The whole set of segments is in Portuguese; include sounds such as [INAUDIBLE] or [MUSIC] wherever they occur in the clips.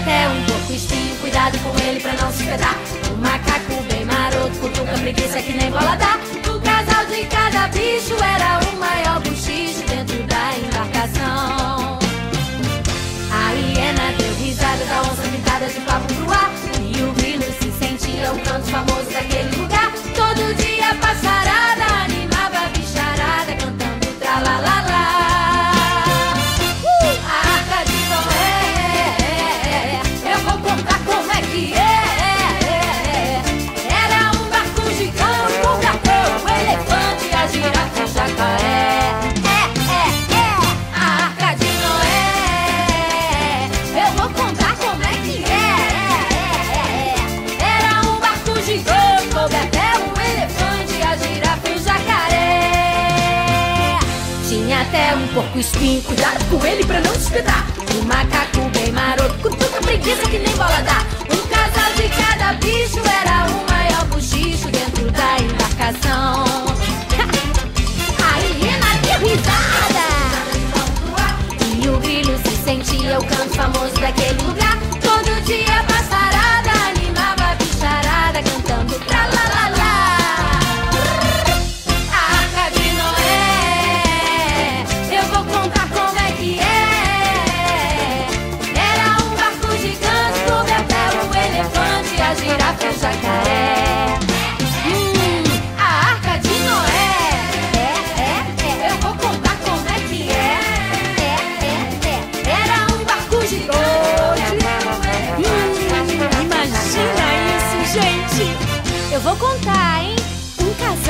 até um pouco espinho. Cuidado com ele pra não se pedar. Um macaco bem maroto, cutuca até um porco espinho, cuidado com ele pra não se espetar. Um macaco bem maroto, cutuca preguiça que nem bola dá. Um casal de cada bicho era o maior buchicho dentro da embarcação. [LAUGHS] A hiena deu risada. E o grilo se sentia o canto famoso daquele lugar. Todo dia passarada animava a bicharada cantando tra la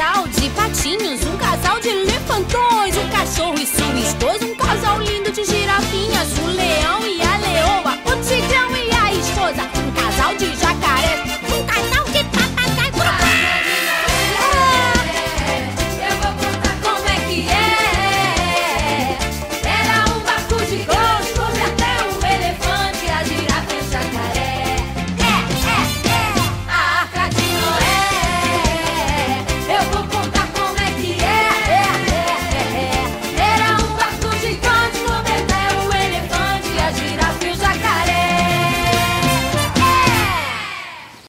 casal de patinhos, um casal de elefantões, um cachorro e sua esposa, um casal